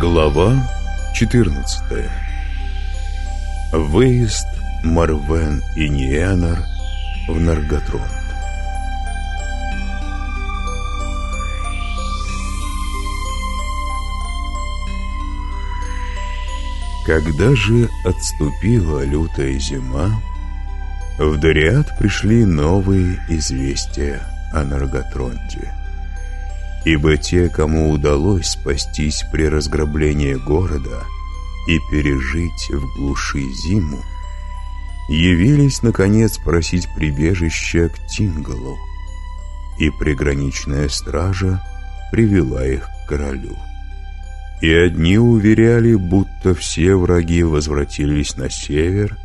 Глава 14 Выезд Марвен и Ниэнар в Нарготрон Когда же отступила лютая зима, в Дориад пришли новые известия о Нарготронте. Ибо те, кому удалось спастись при разграблении города и пережить в глуши зиму, явились, наконец, просить прибежища к Тингалу, и приграничная стража привела их к королю. И одни уверяли, будто все враги возвратились на север,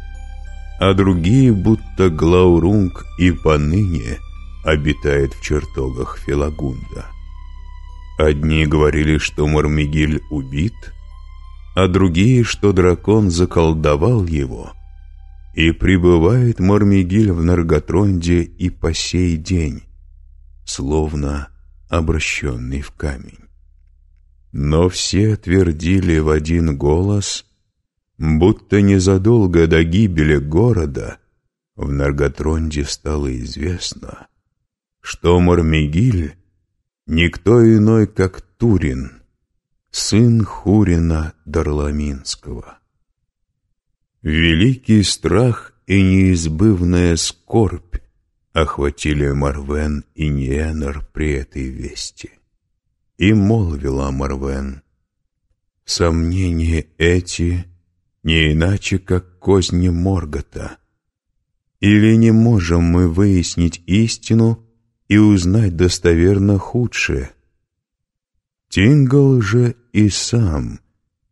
а другие, будто Глаурунг и поныне обитает в чертогах Филагунда. Одни говорили, что Мармигиль убит, а другие, что дракон заколдовал его, и пребывает Мармигиль в Нарготронде и по сей день, словно обращенный в камень. Но все твердили в один голос, будто незадолго до гибели города в Нарготронде стало известно, что Мармигиль Никто иной, как Турин, сын Хурина Дарламинского. Великий страх и неизбывная скорбь охватили Марвен и Ниенер при этой вести. И молвила Марвен, «Сомнения эти не иначе, как козни Моргота. Или не можем мы выяснить истину, и узнать достоверно худшее. Тингл же и сам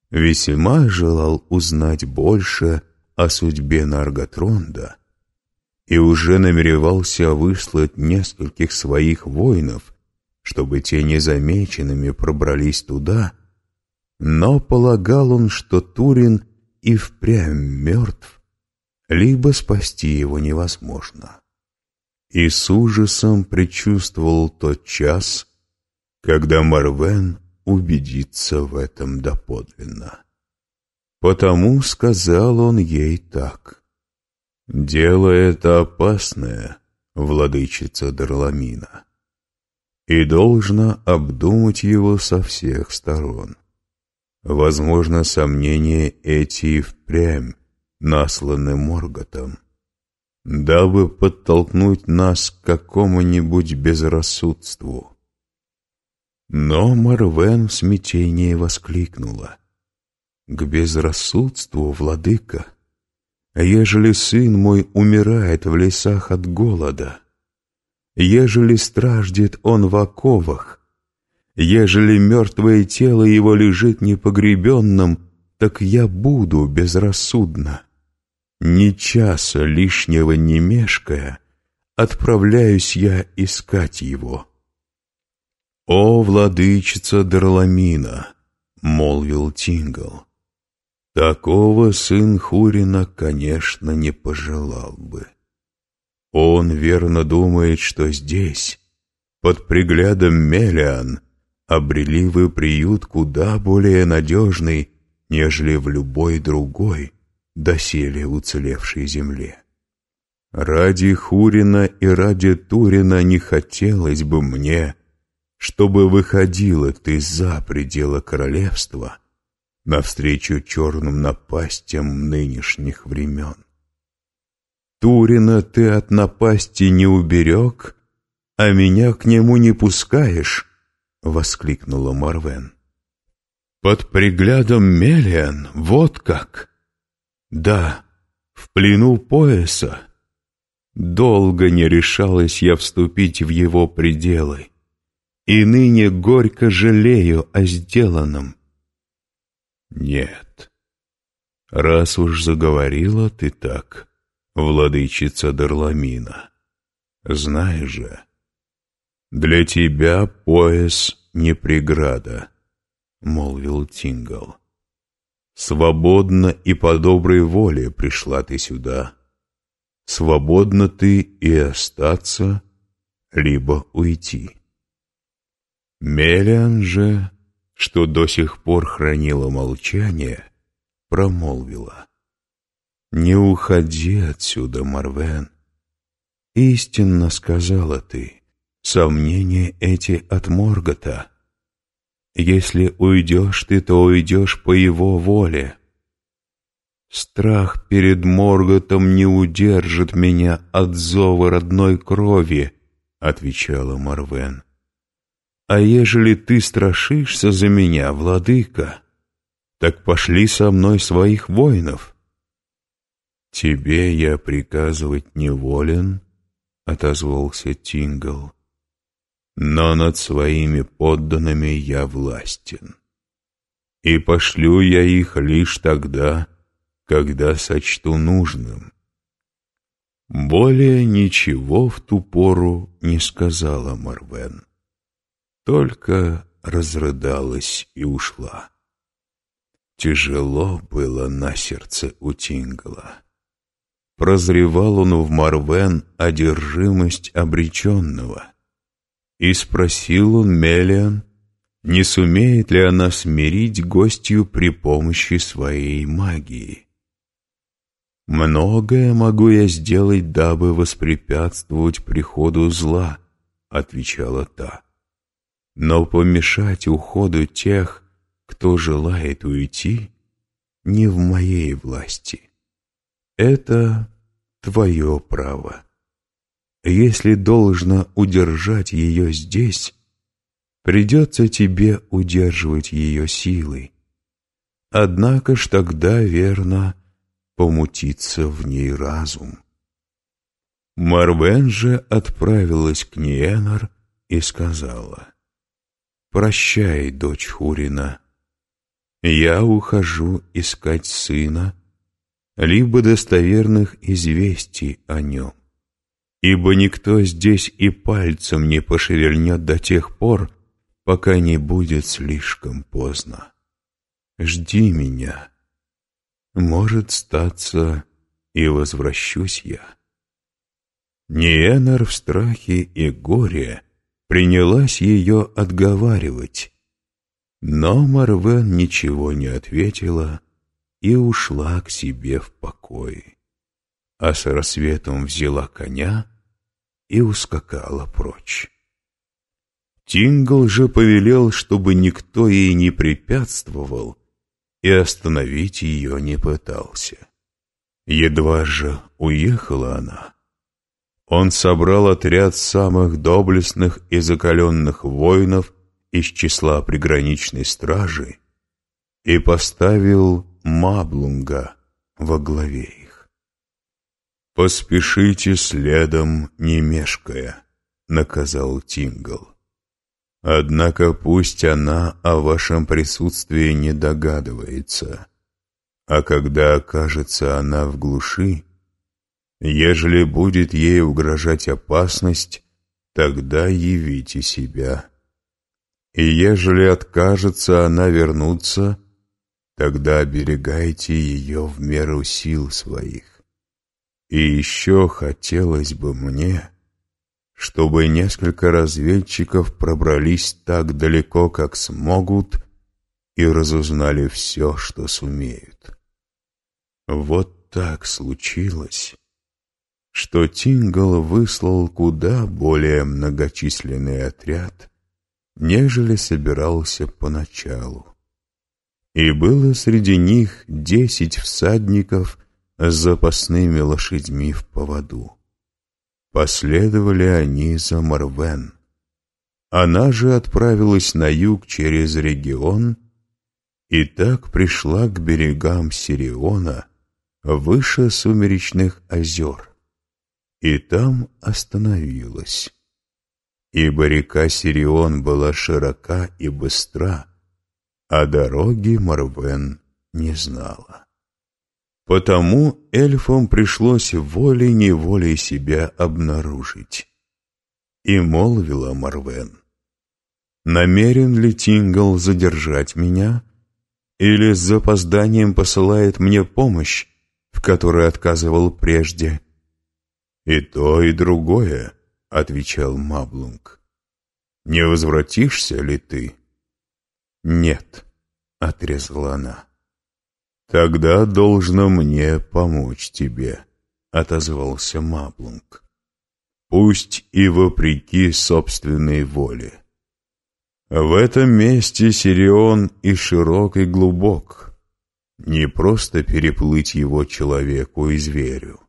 весьма желал узнать больше о судьбе Нарготронда и уже намеревался выслать нескольких своих воинов, чтобы те незамеченными пробрались туда, но полагал он, что Турин и впрямь мертв, либо спасти его невозможно и с ужасом предчувствовал тот час, когда Марвен убедится в этом доподлинно. Потому сказал он ей так. «Дело это опасное, владычица Дарламина, и должна обдумать его со всех сторон. Возможно, сомнения эти впрямь насланы Морготом дабы подтолкнуть нас к какому-нибудь безрассудству. Но Марвен в смятении воскликнула. «К безрассудству, владыка, ежели сын мой умирает в лесах от голода, ежели страждет он в оковах, ежели мертвое тело его лежит непогребенным, так я буду безрассудна. Ни часа лишнего не мешкая, отправляюсь я искать его. «О, владычица Дарламина!» — молвил Тингл. «Такого сын Хурина, конечно, не пожелал бы. Он верно думает, что здесь, под приглядом Мелиан, обрели вы приют куда более надежный, нежели в любой другой» доселе уцелевшей земле. Ради Хурина и ради Турина не хотелось бы мне, чтобы выходила ты за пределы королевства навстречу черным напастям нынешних времен. Турина ты от напасти не уберег, а меня к нему не пускаешь, — воскликнула Марвен. Под приглядом Мелиан, вот как! Да, в плену пояса. Долго не решалась я вступить в его пределы, и ныне горько жалею о сделанном. Нет, раз уж заговорила ты так, владычица Дарламина, знай же, для тебя пояс не преграда, — молвил Тингал. Свободно и по доброй воле пришла ты сюда. Свободно ты и остаться, либо уйти. Мелиан же, что до сих пор хранила молчание, промолвила. «Не уходи отсюда, Марвен. Истинно сказала ты, сомнения эти от Моргота. Если уйдешь ты, то уйдешь по его воле. Страх перед Морготом не удержит меня от зова родной крови, отвечала Марвен. А ежели ты страшишься за меня, владыка, так пошли со мной своих воинов. Тебе я приказывать не волен, отозвался Тингл. Но над своими подданными я властен. И пошлю я их лишь тогда, когда сочту нужным. Более ничего в ту пору не сказала Марвен только разрыдалась и ушла. Тяжело было на сердце у Тингла. Прозревал он в Марвен одержимость обреченного. И спросил он Мелиан, не сумеет ли она смирить гостью при помощи своей магии. «Многое могу я сделать, дабы воспрепятствовать приходу зла», — отвечала та. Но помешать уходу тех, кто желает уйти, не в моей власти. Это твое право. Если должно удержать ее здесь, придется тебе удерживать ее силой. Однако ж тогда, верно, помутится в ней разум. Марвен же отправилась к Ниенар и сказала — Прощай, дочь Хурина. Я ухожу искать сына, либо достоверных известий о нем. Ибо никто здесь и пальцем не пошевельнет до тех пор, пока не будет слишком поздно. Жди меня. Может статься, и возвращусь я. Ниенар в страхе и горе — принялась ее отговаривать. Но Марвен ничего не ответила и ушла к себе в покое. А с рассветом взяла коня и ускакала прочь. Тингл же повелел, чтобы никто ей не препятствовал и остановить ее не пытался. Едва же уехала она, он собрал отряд самых доблестных и закаленных воинов из числа приграничной стражи и поставил Маблунга во главе их. «Поспешите следом, не мешкая», — наказал Тингл. «Однако пусть она о вашем присутствии не догадывается, а когда окажется она в глуши, Ежели будет ей угрожать опасность, тогда явите себя. И ежели откажется она вернуться, тогда оберегайте ее в меру сил своих. И еще хотелось бы мне, чтобы несколько разведчиков пробрались так далеко, как смогут, и разузнали все, что сумеют. Вот так случилось что Тингл выслал куда более многочисленный отряд, нежели собирался поначалу. И было среди них десять всадников с запасными лошадьми в поводу. Последовали они за Марвен. Она же отправилась на юг через регион и так пришла к берегам Сириона выше сумеречных озер и там остановилась. Ибо река Сирион была широка и быстра, а дороги Марвен не знала. Потому эльфам пришлось волей-неволей себя обнаружить. И молвила Марвен, «Намерен ли Тингл задержать меня, или с запозданием посылает мне помощь, в которой отказывал прежде?» «И то, и другое», — отвечал Маблунг. «Не возвратишься ли ты?» «Нет», — отрезала она. «Тогда должно мне помочь тебе», — отозвался Маблунг. «Пусть и вопреки собственной воле». В этом месте Сирион и широк, и глубок. Не просто переплыть его человеку и зверю.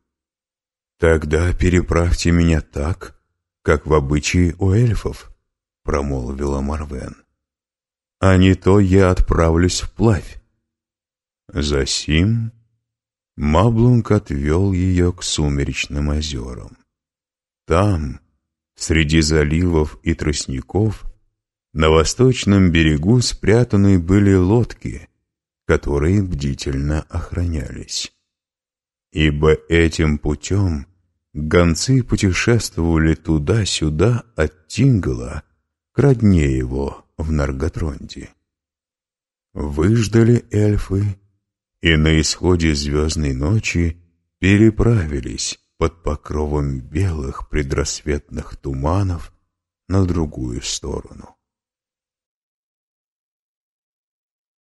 Тогда переправьте меня так, как в обычае у эльфов, промолвила Марвен. А не то я отправлюсь вплавь. Засим Маблунг отвел ее к сумеречным озерам. Там, среди заливов и тростников, на восточном берегу спрятаны были лодки, которые бдительно охранялись. Ибо этим путем гонцы путешествовали туда-сюда от Тингала к родне его в Нарготронде. Выждали эльфы и на исходе звездной ночи переправились под покровом белых предрассветных туманов на другую сторону.